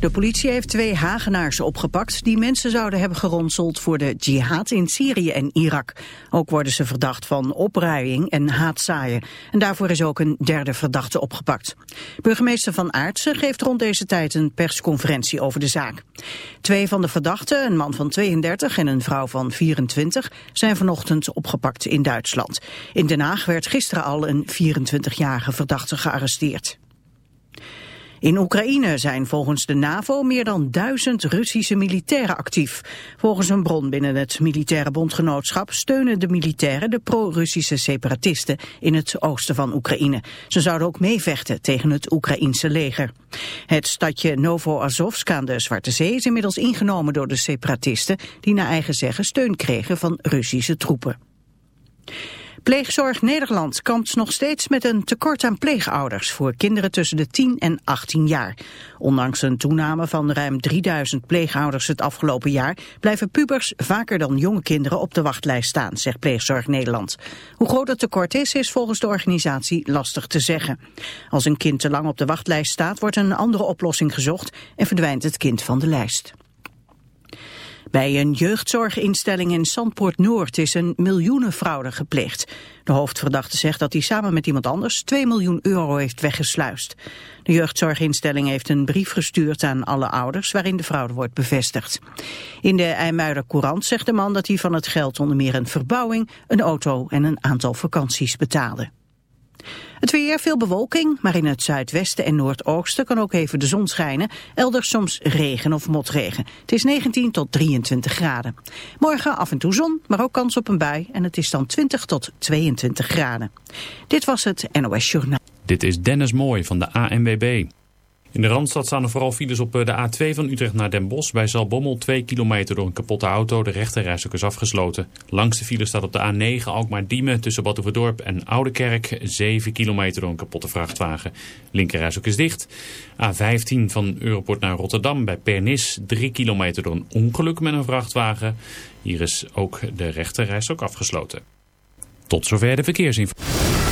De politie heeft twee Hagenaars opgepakt die mensen zouden hebben geronseld voor de jihad in Syrië en Irak. Ook worden ze verdacht van opruiing en haatzaaien. En daarvoor is ook een derde verdachte opgepakt. Burgemeester Van Aartsen geeft rond deze tijd een persconferentie over de zaak. Twee van de verdachten, een man van 32 en een vrouw van 24, zijn vanochtend opgepakt in Duitsland. In Den Haag werd gisteren al een 24-jarige verdachte gearresteerd. In Oekraïne zijn volgens de NAVO meer dan duizend Russische militairen actief. Volgens een bron binnen het militaire bondgenootschap steunen de militairen de pro-Russische separatisten in het oosten van Oekraïne. Ze zouden ook meevechten tegen het Oekraïense leger. Het stadje Novo-Azovsk aan de Zwarte Zee is inmiddels ingenomen door de separatisten die naar eigen zeggen steun kregen van Russische troepen. Pleegzorg Nederland kampt nog steeds met een tekort aan pleegouders voor kinderen tussen de 10 en 18 jaar. Ondanks een toename van ruim 3000 pleegouders het afgelopen jaar blijven pubers vaker dan jonge kinderen op de wachtlijst staan, zegt Pleegzorg Nederland. Hoe groot het tekort is, is volgens de organisatie lastig te zeggen. Als een kind te lang op de wachtlijst staat, wordt een andere oplossing gezocht en verdwijnt het kind van de lijst. Bij een jeugdzorginstelling in Zandpoort Noord is een miljoenenfraude gepleegd. De hoofdverdachte zegt dat hij samen met iemand anders 2 miljoen euro heeft weggesluist. De jeugdzorginstelling heeft een brief gestuurd aan alle ouders waarin de fraude wordt bevestigd. In de IJmuider Courant zegt de man dat hij van het geld onder meer een verbouwing, een auto en een aantal vakanties betaalde. Het weer, veel bewolking, maar in het zuidwesten en noordoosten kan ook even de zon schijnen. Elders soms regen of motregen. Het is 19 tot 23 graden. Morgen af en toe zon, maar ook kans op een bui. En het is dan 20 tot 22 graden. Dit was het NOS Journaal. Dit is Dennis Mooi van de ANWB. In de Randstad staan er vooral files op eh, de A2 van Utrecht naar Den Bosch. Bij Zalbommel 2 kilometer door een kapotte auto. De rechterrijstok is afgesloten. Langs de file staat op de A9 Alkmaar-Diemen tussen Badhoevedorp en Oudekerk. 7 kilometer door een kapotte vrachtwagen. Linkerrijstok is dicht. A15 van Europort naar Rotterdam bij Pernis. 3 kilometer door een ongeluk met een vrachtwagen. Hier is ook de rechterrijstok afgesloten. Tot zover de verkeersinformatie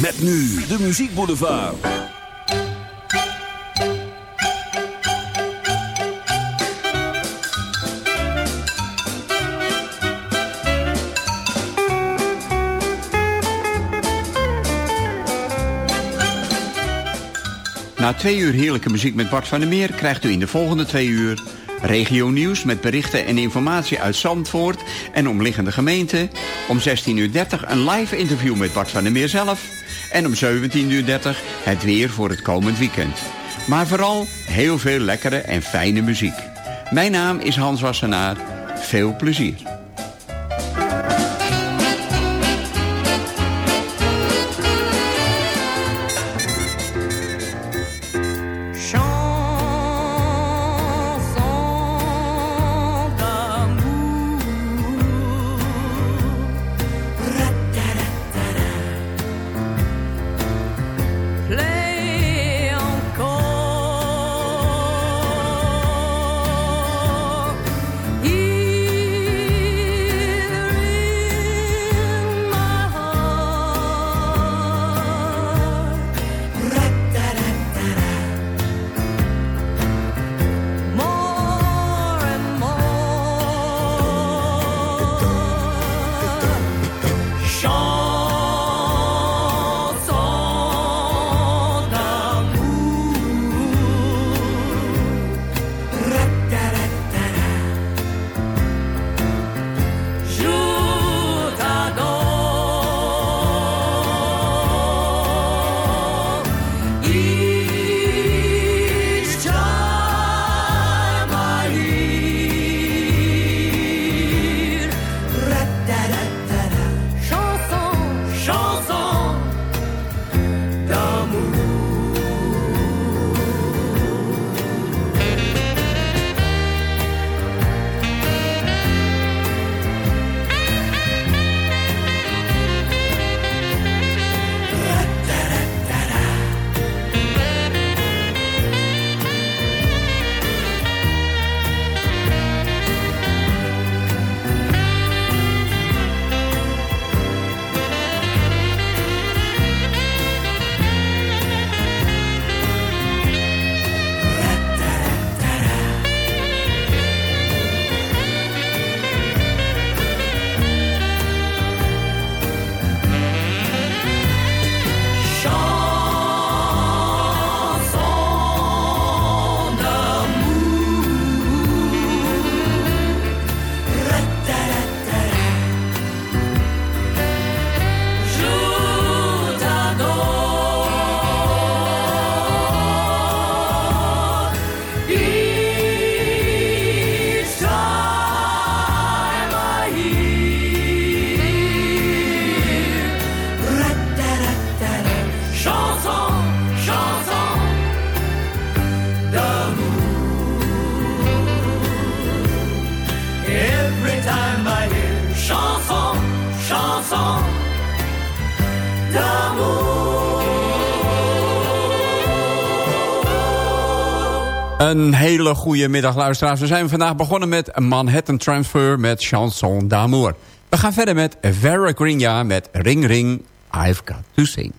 Met nu de Muziek Boulevard. Na twee uur heerlijke muziek met Bart van der Meer... krijgt u in de volgende twee uur Regio Nieuws met berichten en informatie uit Zandvoort en omliggende gemeenten. Om 16.30 uur een live interview met Bart van der Meer zelf. En om 17.30 uur het weer voor het komend weekend. Maar vooral heel veel lekkere en fijne muziek. Mijn naam is Hans Wassenaar. Veel plezier. Een hele goede middag luisteraars. We zijn vandaag begonnen met Manhattan Transfer met Chanson d'Amour. We gaan verder met Vera Greenja met Ring Ring, I've Got To Sing.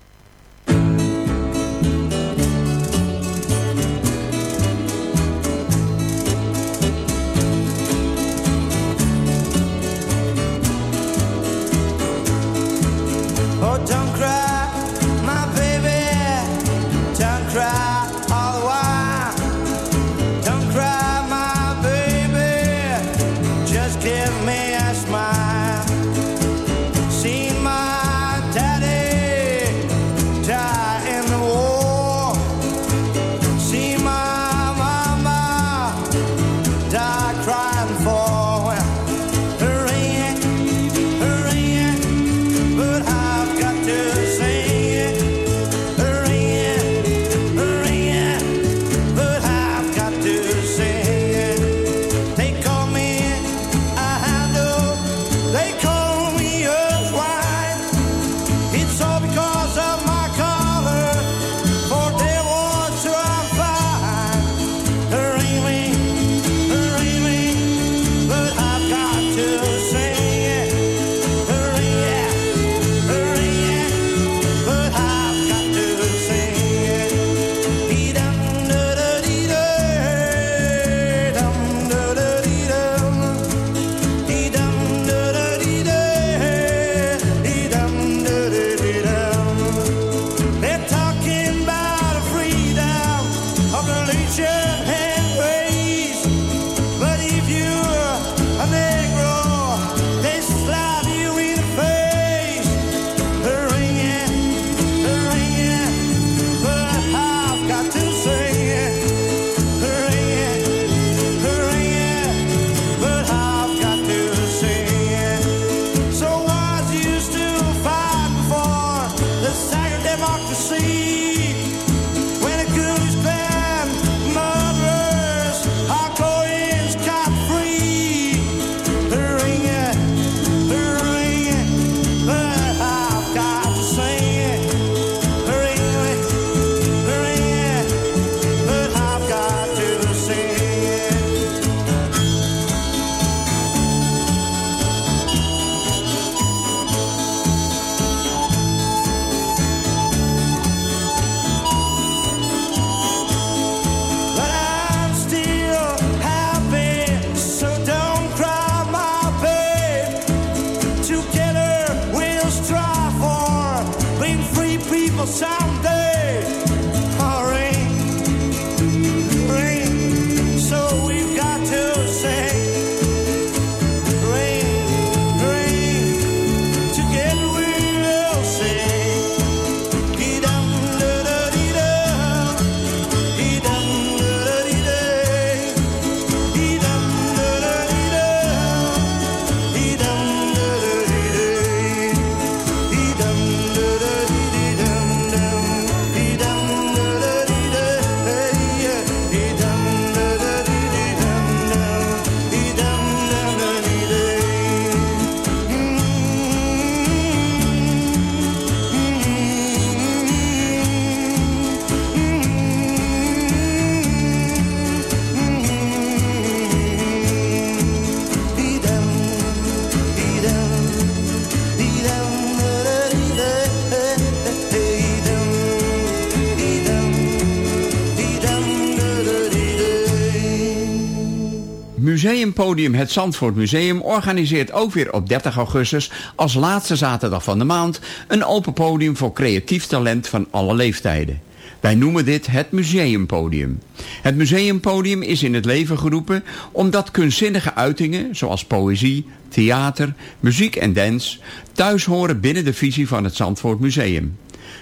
Museumpodium Het Zandvoort Museum organiseert ook weer op 30 augustus als laatste zaterdag van de maand een open podium voor creatief talent van alle leeftijden. Wij noemen dit het Museumpodium. Het Museumpodium is in het leven geroepen omdat kunstzinnige uitingen zoals poëzie, theater, muziek en dans thuis horen binnen de visie van het Zandvoort Museum.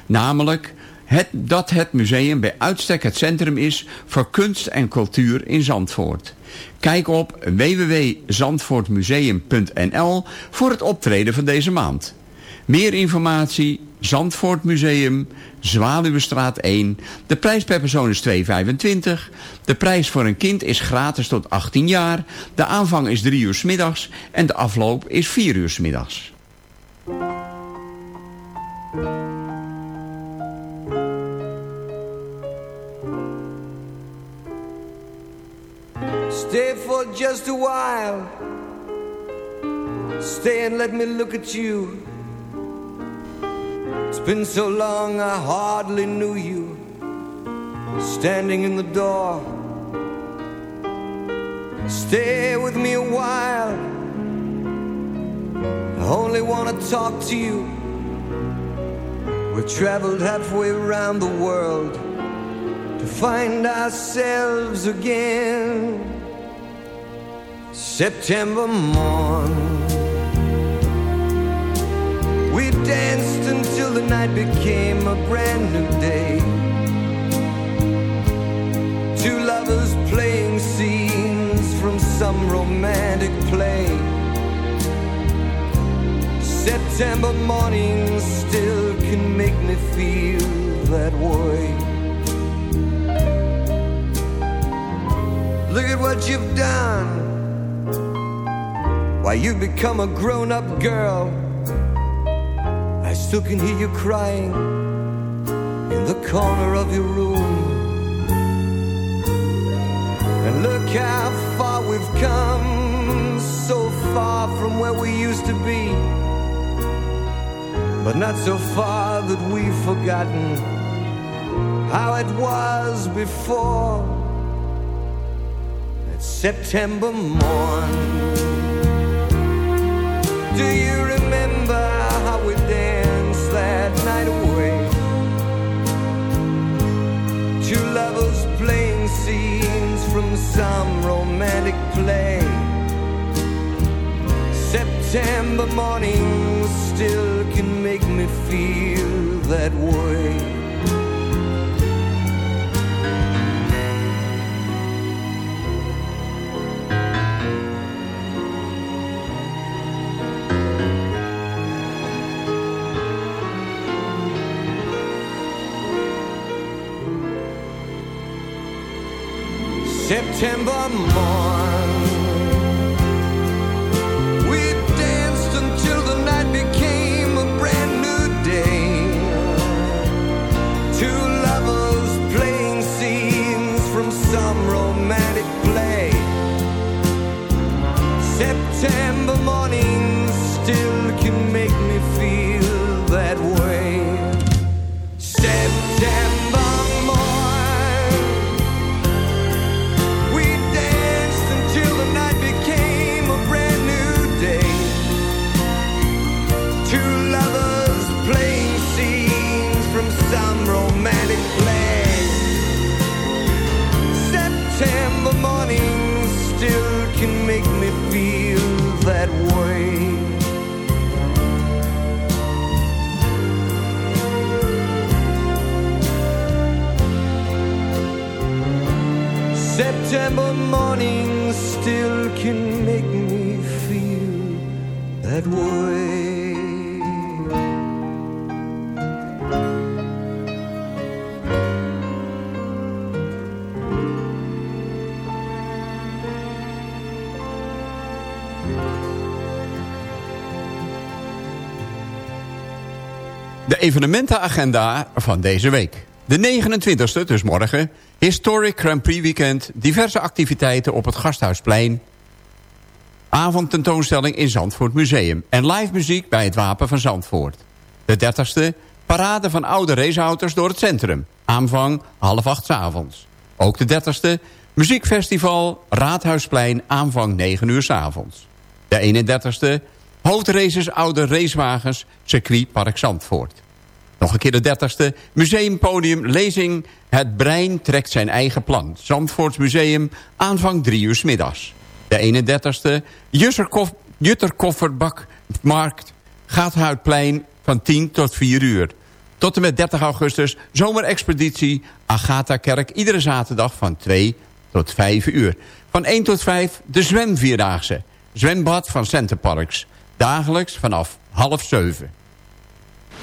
Namelijk het, dat het museum bij uitstek het centrum is voor kunst en cultuur in Zandvoort. Kijk op www.zandvoortmuseum.nl voor het optreden van deze maand. Meer informatie, Zandvoort Museum, Zwaluwestraat 1. De prijs per persoon is 2,25. De prijs voor een kind is gratis tot 18 jaar. De aanvang is 3 uur middags en de afloop is 4 uur s middags. Stay for just a while. Stay and let me look at you. It's been so long I hardly knew you. Standing in the door. Stay with me a while. I only want to talk to you. We've traveled halfway around the world to find ourselves again. September morn. We danced until the night became a brand new day. Two lovers playing scenes from some romantic play. September morning still can make me feel that way. Look at what you've done why you've become a grown-up girl. I still can hear you crying In the corner of your room. And look how far we've come So far from where we used to be. But not so far that we've forgotten How it was before. That September morn do you remember how we danced that night away? Two lovers playing scenes from some romantic play. September mornings still can make me feel that way. September morn. September mornings still can make me feel that way. De evenementenagenda van deze week. De 29e, dus morgen, Historic Grand Prix Weekend... diverse activiteiten op het Gasthuisplein... avondtentoonstelling in Zandvoort Museum... en live muziek bij het Wapen van Zandvoort. De 30e, parade van oude raceauto's door het centrum. Aanvang half acht avonds. Ook de 30e, muziekfestival Raadhuisplein... aanvang 9 uur s avonds. De 31e, hoofdraces oude racewagens... circuit Park Zandvoort. Nog een keer de dertigste. Museumpodium Lezing. Het brein trekt zijn eigen plan. Zandvoorts Museum. Aanvang drie uur middags. De 31ste. Jutterkofferbakmarkt. Gaathuidplein van 10 tot 4 uur. Tot en met 30 augustus. Zomerexpeditie. Agatha Kerk. Iedere zaterdag van 2 tot 5 uur. Van 1 tot 5 de zwemvierdaagse. Zwembad van Centerparks. Dagelijks vanaf half 7.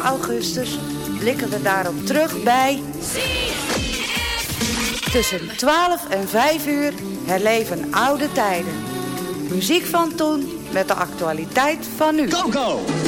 31 augustus blikken we daarop terug bij... Tussen 12 en 5 uur herleven oude tijden. Muziek van toen met de actualiteit van nu. Go, go!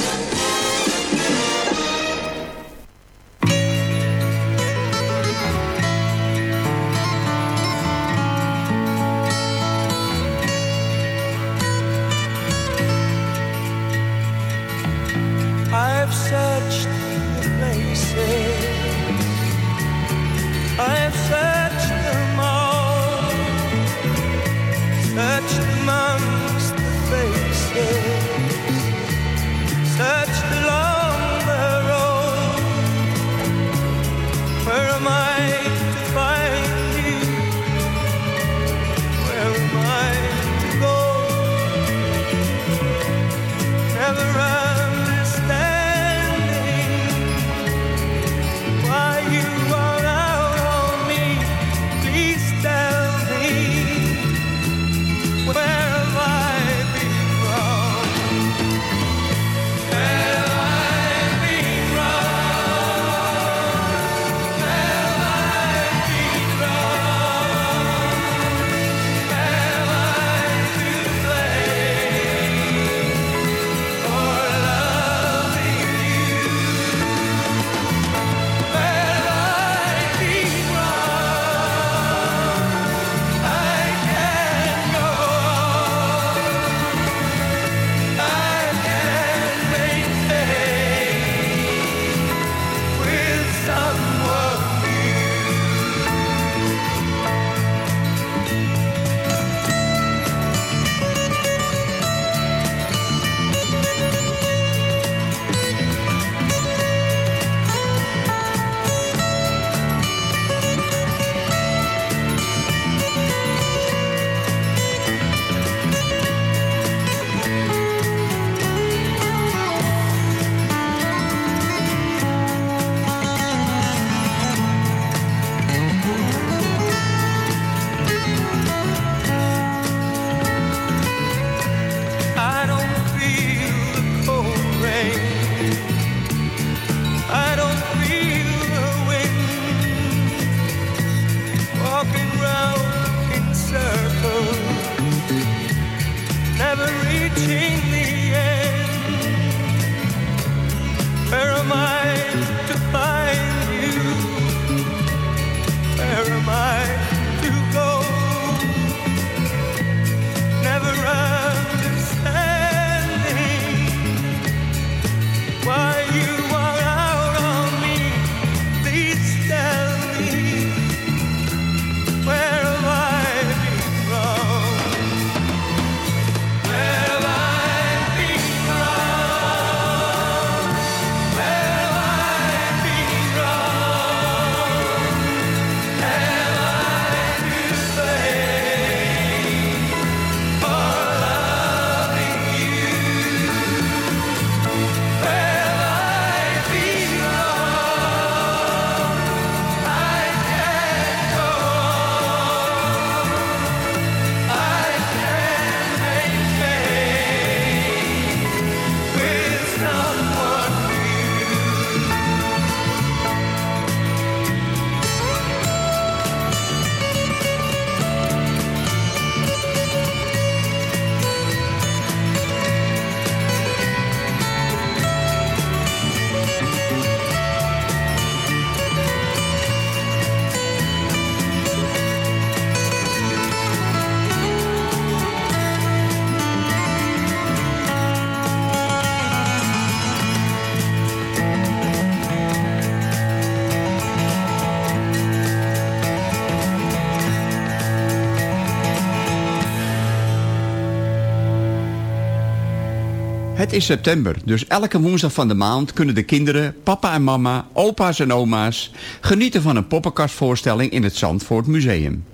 Het is september, dus elke woensdag van de maand kunnen de kinderen, papa en mama, opa's en oma's... genieten van een poppenkastvoorstelling in het Zandvoort Museum.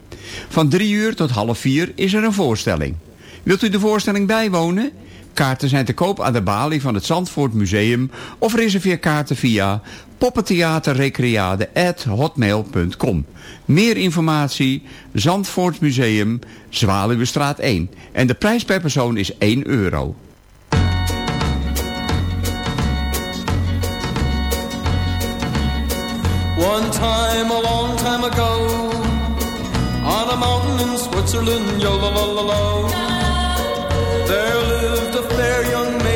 Van 3 uur tot half vier is er een voorstelling. Wilt u de voorstelling bijwonen? Kaarten zijn te koop aan de balie van het Zandvoort Museum... of reserveer kaarten via poppentheaterrecreade.hotmail.com. Meer informatie, Zandvoort Museum, Zwaluwestraat 1. En de prijs per persoon is 1 euro. One time, a long time ago, on a mountain in Switzerland, yo la la la, there lived a fair young man.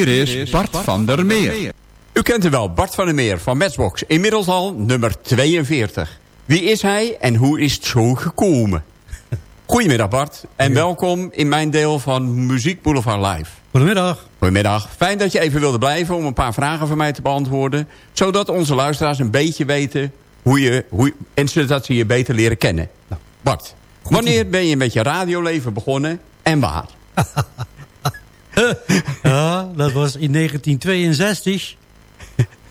Hier is Bart van der Meer. U kent hem wel, Bart van der Meer van Matchbox. Inmiddels al nummer 42. Wie is hij en hoe is het zo gekomen? Goedemiddag Bart en welkom in mijn deel van Muziek Boulevard Live. Goedemiddag. Goedemiddag. Fijn dat je even wilde blijven om een paar vragen van mij te beantwoorden. Zodat onze luisteraars een beetje weten hoe je, hoe, en zodat ze je beter leren kennen. Nou, Bart, wanneer ben je met je radioleven begonnen en waar? Ja, dat was in 1962.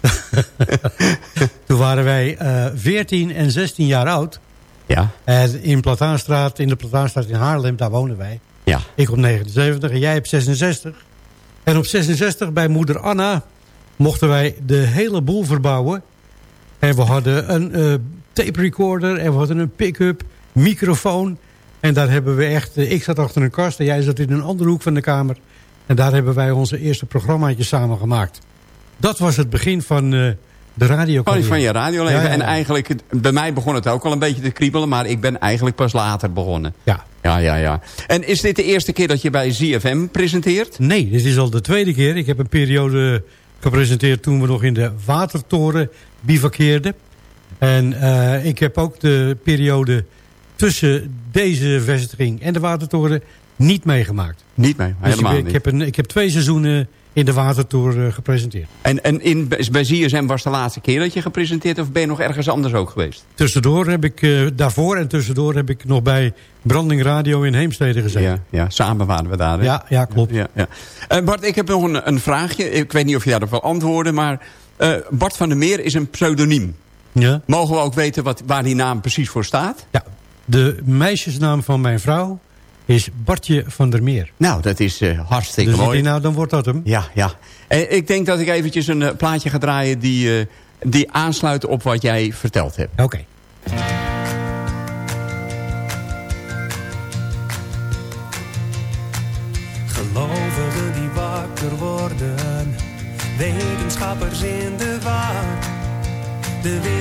Toen waren wij eh 14 en 16 jaar oud. Ja. En in Plataanstraat, in de Plataanstraat in Haarlem, daar wonen wij. Ja. Ik op 79 en jij op 66. En op 66 bij moeder Anna mochten wij de hele boel verbouwen. En we hadden een eh, tape recorder en we hadden een pick-up, microfoon. En daar hebben we echt... eh, ik zat achter een kast en jij zat in een andere hoek van de kamer. En daar hebben wij onze eerste programmaatjes samen gemaakt. Dat was het begin van eh, de radio. Van, van je radioleven. Ja, ja, ja. En eigenlijk, bij mij begon het ook al een beetje te kriebelen. Maar ik ben eigenlijk pas later begonnen. Ja. Ja, ja, ja. En is dit de eerste keer dat je bij ZFM presenteert? Nee, dit is al de tweede keer. Ik heb een periode gepresenteerd toen we nog in de Watertoren bivakkeerden. En eh, ik heb ook de periode tussen deze vestiging en de Watertoren niet meegemaakt. Niet mee, Dus helemaal ik, ik niet. heb een, ik heb twee seizoenen in de Watertoren eh, gepresenteerd. En, en in, bij ZSM was de laatste keer dat je gepresenteerd... of ben je nog ergens anders ook geweest? Tussendoor heb ik, eh, daarvoor en tussendoor heb ik nog bij Branding Radio in Heemstede gezeten. Ja, ja, samen waren we daar. hè? Ja, ja, klopt. Ja, ja. Eh, Bart, ik heb nog een, een vraagje. Ik weet niet of je daarop wil antwoorden, maar... Bart van der Meer is een pseudoniem. Ja. Mogen we ook weten wat, waar die naam precies voor staat? Ja, de meisjesnaam van mijn vrouw is Bartje van der Meer. Nou, dat is eh, hartstikke Dus mooi. denk, nou, dan wordt dat hem. Ja, ja. En ik denk dat ik eventjes een eh, plaatje ga draaien... die, eh, die aansluit op wat jij verteld hebt. Oké. Gelovigen die wakker worden, wetenschappers in de war. De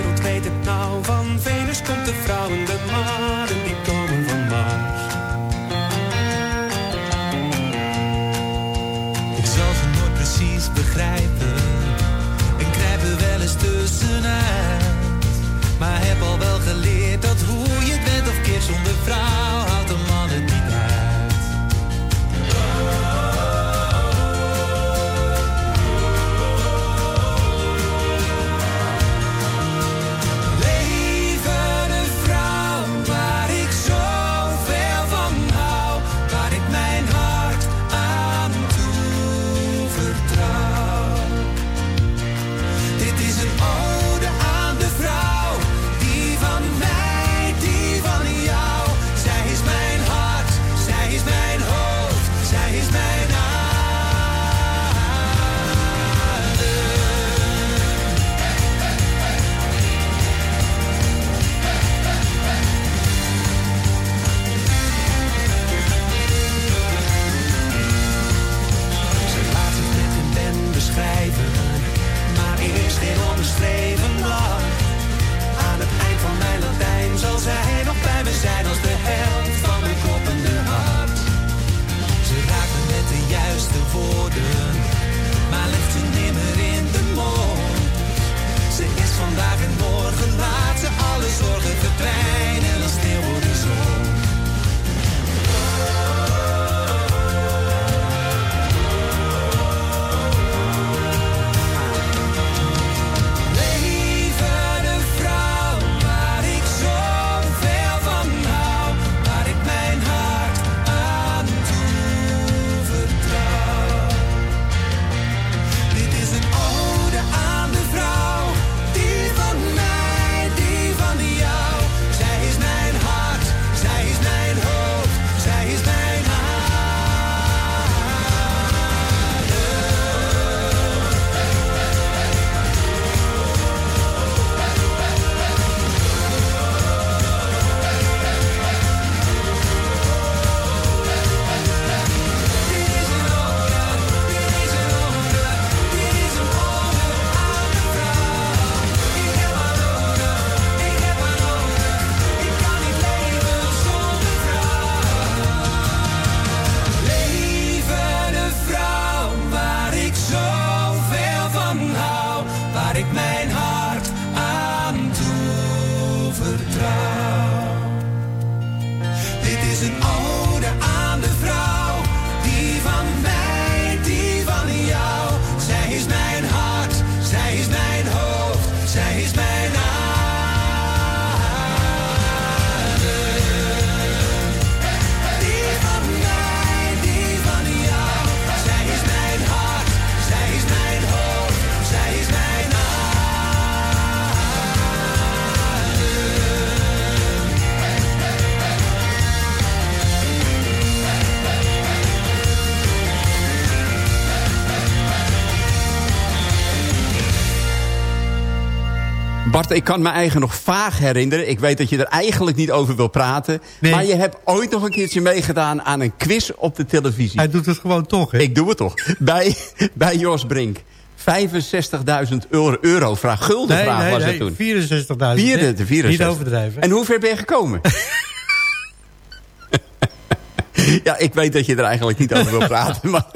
Bart, ik kan me eigen nog vaag herinneren. Ik weet dat je er eigenlijk niet over wil praten. Maar je hebt ooit nog een keertje meegedaan aan een quiz op de televisie. Hij doet het gewoon toch, hè? Ik doe het toch. bij, bij Jos Brink. 65.000 euro, euro vraag, guldenvraag nee, was nee, het toen. 64.000. Vierde, hè? de 64. Niet overdrijven. En hoe ver ben je gekomen? ja, ik weet dat je er eigenlijk niet over wil praten. Maar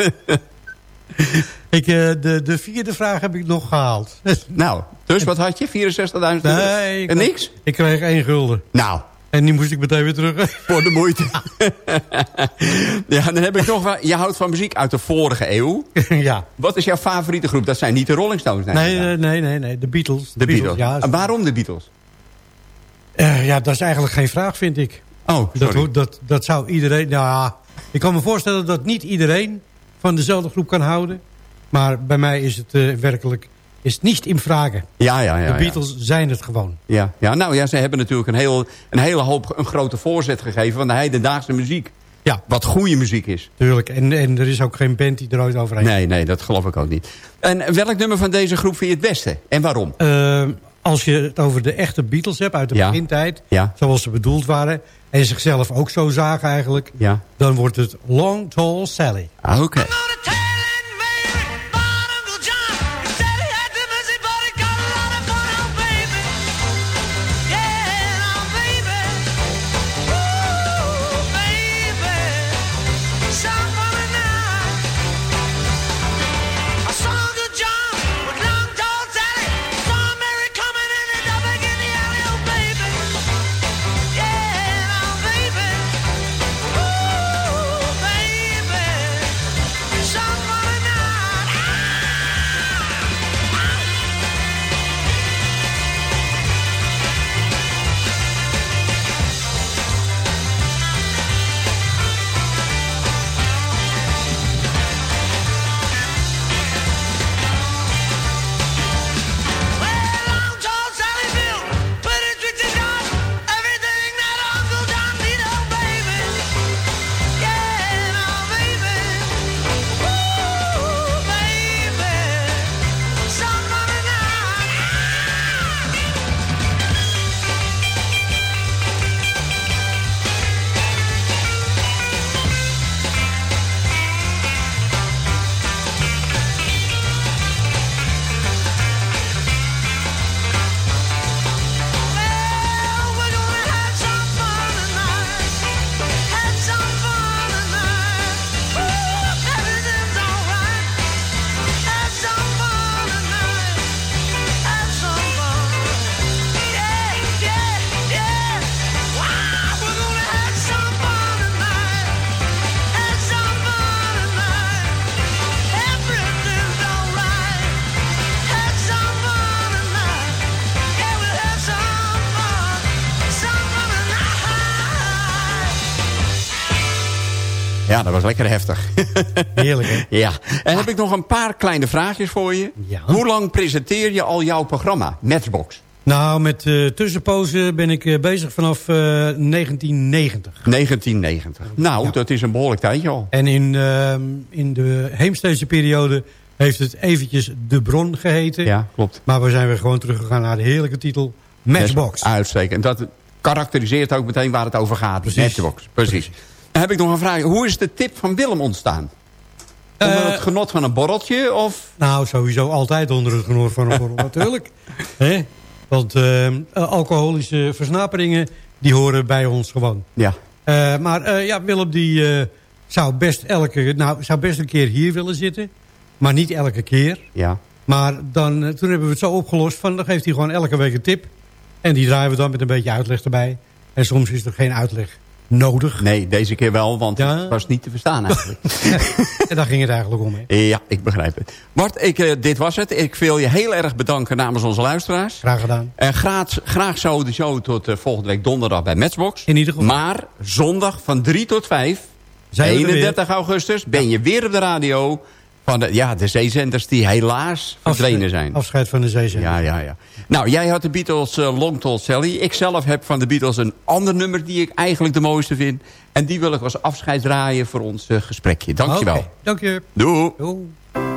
Ik, eh, de, de vierde vraag heb ik nog gehaald. nou, dus wat had je? 64.000 euro? Nee, ik, en niks? Ik kreeg één gulden. Nou. En die moest ik meteen weer terug. Voor de moeite. ja, dan heb ik nog wel... Je houdt van muziek uit de vorige eeuw. ja. Wat is jouw favoriete groep? Dat zijn niet de Rolling Stones. Nee, nee, nee, nee, nee. De Beatles. De Beatles. Ja, En waarom de Beatles? Eh, ja, dat is eigenlijk geen vraag, vind ik. Oh, dat, sorry. ho- dat, dat zou iedereen... Nou, ja, ik kan me voorstellen dat niet iedereen van dezelfde groep kan houden. Maar bij mij is het eh, werkelijk is het niet in vragen. Ja, ja, ja. de ja. Beatles zijn het gewoon. Ja, ja, nou ja, ze hebben natuurlijk een, heel, een hele hoop, een grote voorzet gegeven van de heidendaagse muziek. Ja. Wat goede muziek is. Tuurlijk. En, en er is ook geen band die er ooit overheen Nee, nee, dat geloof ik ook niet. En welk nummer van deze groep vind je het beste? En waarom? Eh, als je het over de echte Beatles hebt uit de Ja. begintijd... Zoals ze bedoeld waren... en zichzelf ook zo zagen eigenlijk... Ja. dan wordt het Long Tall Sally. Ah, Oké. Dat was lekker heftig. Heerlijk, hè? ja. En heb ik nog een paar kleine vraagjes voor je. Hoe lang presenteer je al jouw programma, Matchbox? Nou, met eh tussenpozen ben ik eh, bezig vanaf eh, 1990. 1990. Nou, dat is een behoorlijk tijdje al. En in, ehm, in de Heemsteedse periode heeft het eventjes De Bron geheten. Ja, klopt. Maar we zijn weer gewoon teruggegaan naar de heerlijke titel Matchbox. Uitstekend. Dat karakteriseert ook meteen waar het over gaat. Precies. Matchbox, precies. Heb ik nog een vraag. Hoe is de tip van Willem ontstaan? Onder Eh, het genot van een borreltje? Of? Nou, sowieso altijd onder het genot van een borrel natuurlijk. Hè? Want eh, alcoholische versnaperingen, die horen bij ons gewoon. Ja. Eh, maar eh, ja, Willem die eh, zou, best elke, nou, zou best een keer hier willen zitten. Maar niet elke keer. Ja. Maar dan, eh, toen hebben we het zo opgelost van... dan geeft hij gewoon elke week een tip. En die draaien we dan met een beetje uitleg erbij. En soms is er geen uitleg nodig. Nee, deze keer wel, want het was niet te verstaan eigenlijk. en daar ging het eigenlijk om. Hè? Ja, ik begrijp het. Bart, ik, eh, dit was het. Ik wil je heel erg bedanken namens onze luisteraars. Graag gedaan. En graag, graag zo de show tot eh, volgende week donderdag bij Matchbox. In ieder geval. Maar zondag van 3 tot 5, Zijn we er 31 augustus, ben je weer op de radio... van de, ja, de zeezenders die helaas verdwenen zijn. Afscheid van de zeezender. Ja, ja, ja. Nou, jij had de Beatles uh, Long Tall Sally. Ik zelf heb van de Beatles een ander nummer die ik eigenlijk de mooiste vind. En die wil ik als afscheid draaien voor ons uh, gesprekje. Dankjewel. Oké, dank je. Doei. Doei.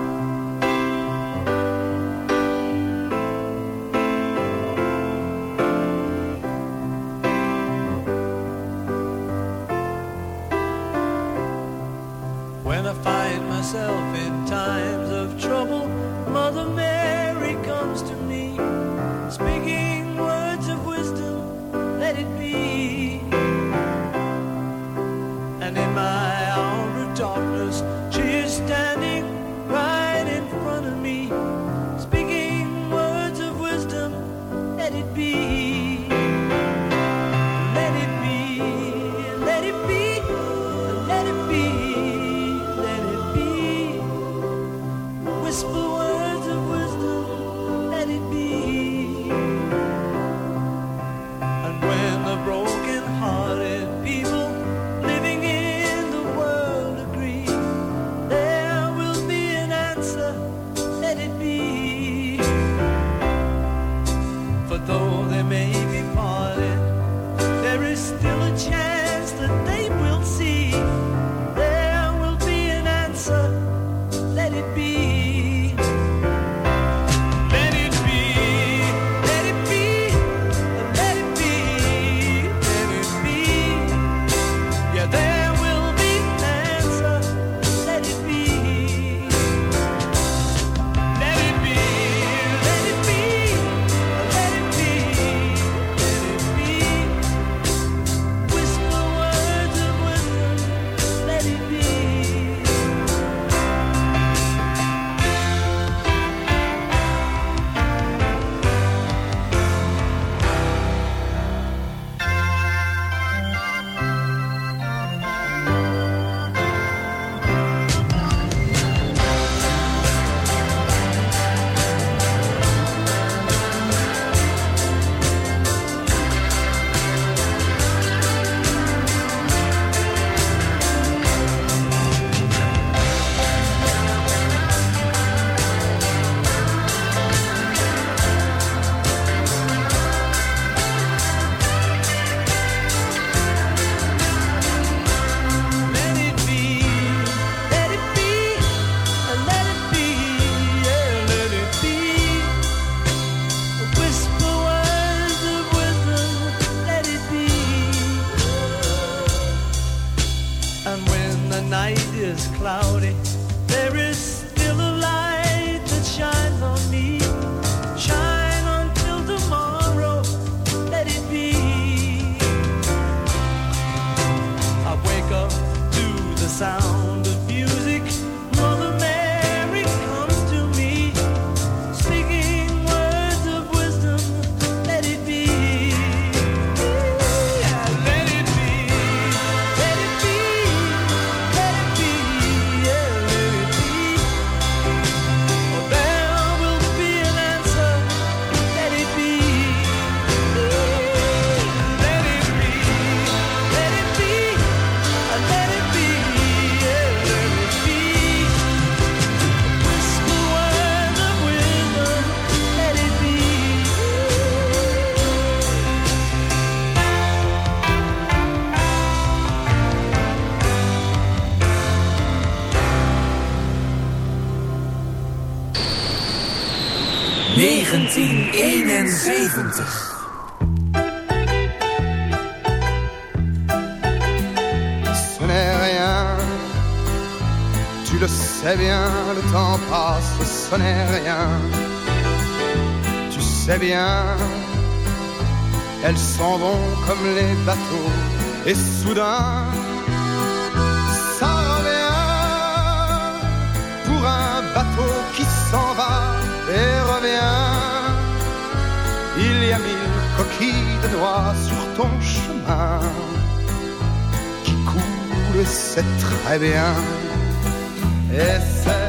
Rien. Tu sais bien, elles s'en vont comme les bateaux, et soudain, ça revient pour un bateau qui s'en va et revient. Il y a mille coquilles de noix sur ton chemin qui coule, c'est très bien. Et c'est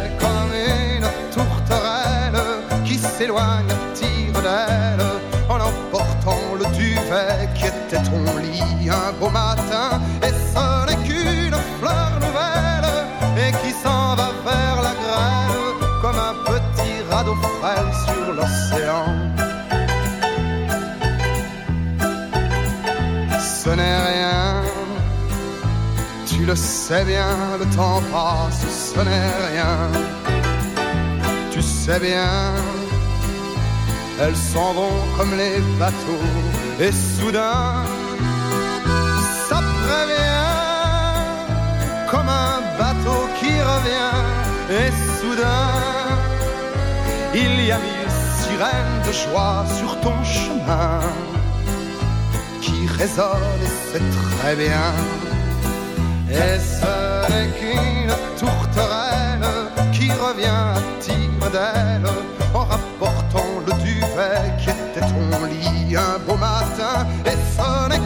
s'éloigne tire d'aile en emportant le duvet qui était ton lit un beau matin. Et ce n'est qu'une fleur nouvelle et qui s'en va vers la grêle comme un petit radeau frêle sur l'océan. Ce n'est rien, tu le sais bien, le temps passe, ce n'est rien. Tu sais bien, elles s'en vont comme les bateaux, et soudain, ça prévient, comme un bateau qui revient, et soudain, il y a mille sirènes de joie sur ton chemin qui résonne et c'est très bien. Et ce n'est qu'une tourterelle qui revient à tire d'aile le duvet qui était ton lit un beau matin. Et ce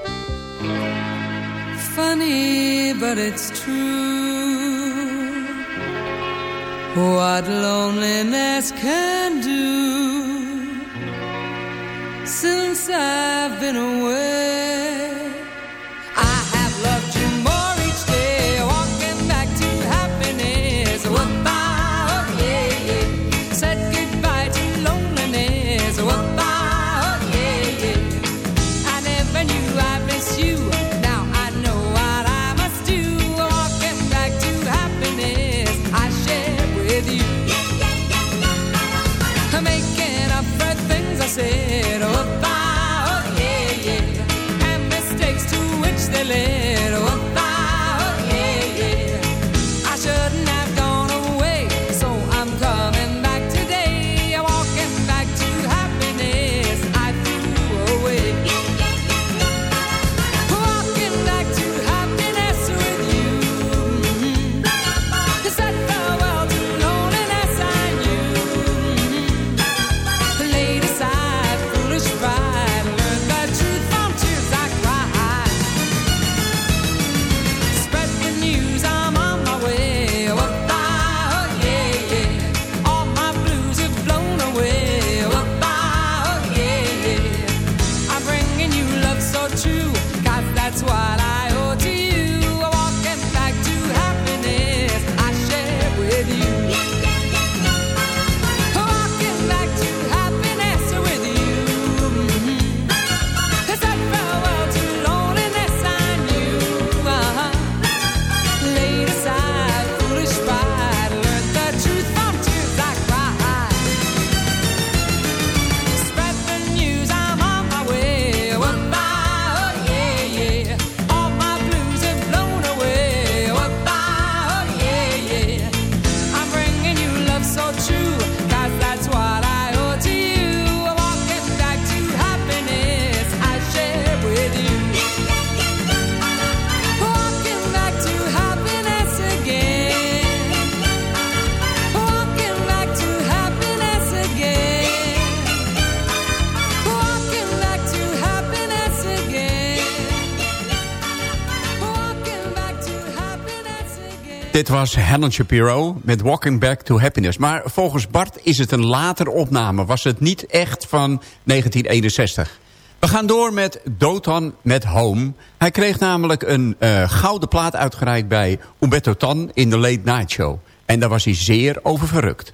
Funny, but it's true. What loneliness can do. Since I've been away, Dit was Helen Shapiro met Walking Back to Happiness. Maar volgens Bart is het een later opname. Was het niet echt van 1961. We gaan door met Dotan met Home. Hij kreeg namelijk een eh, gouden plaat uitgereikt bij Umberto Tan in de Late Night Show. En daar was hij zeer over verrukt.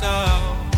myself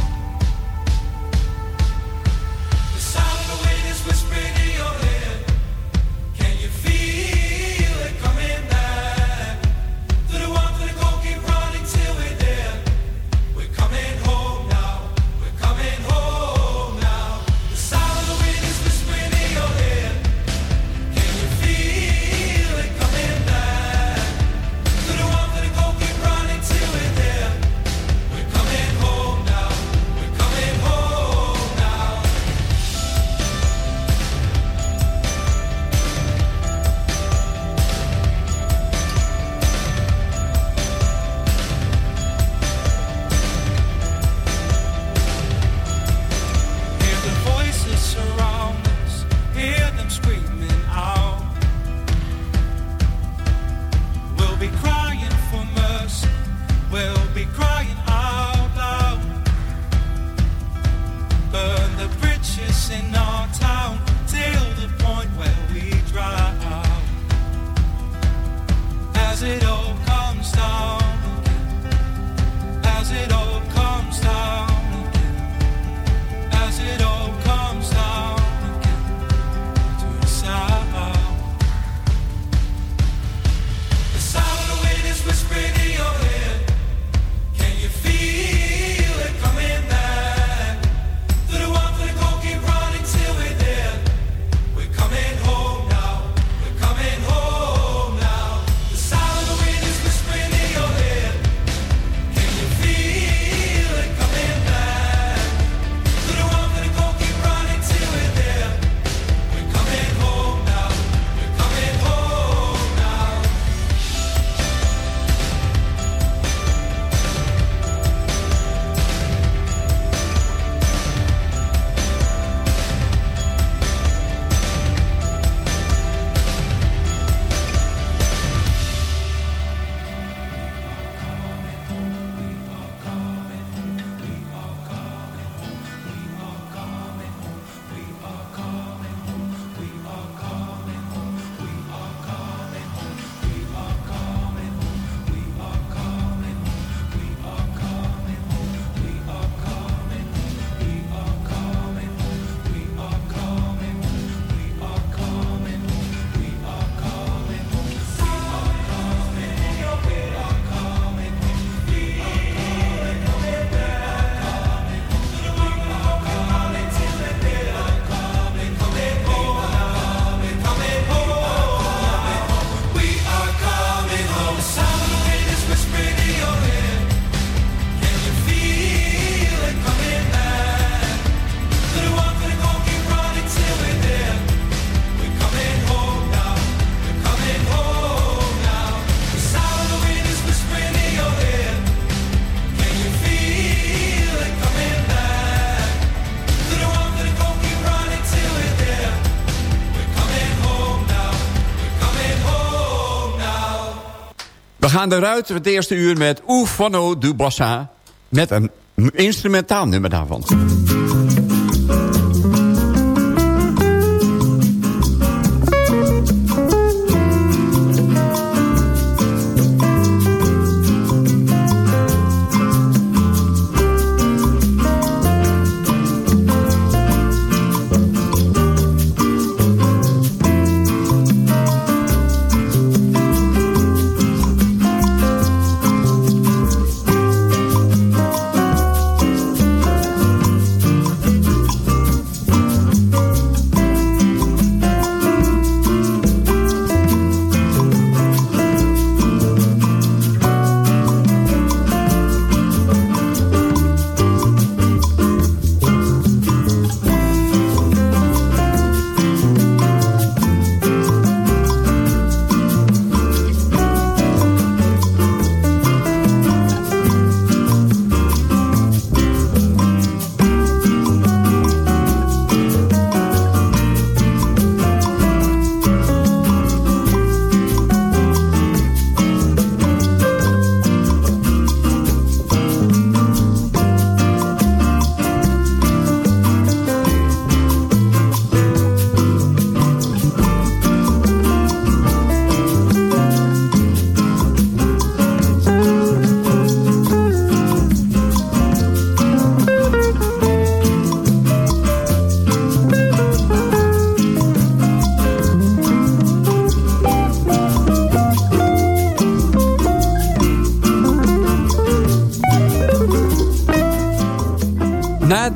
Aan de ruiten het eerste uur met Oufano du Bassa. Met een instrumentaal nummer daarvan.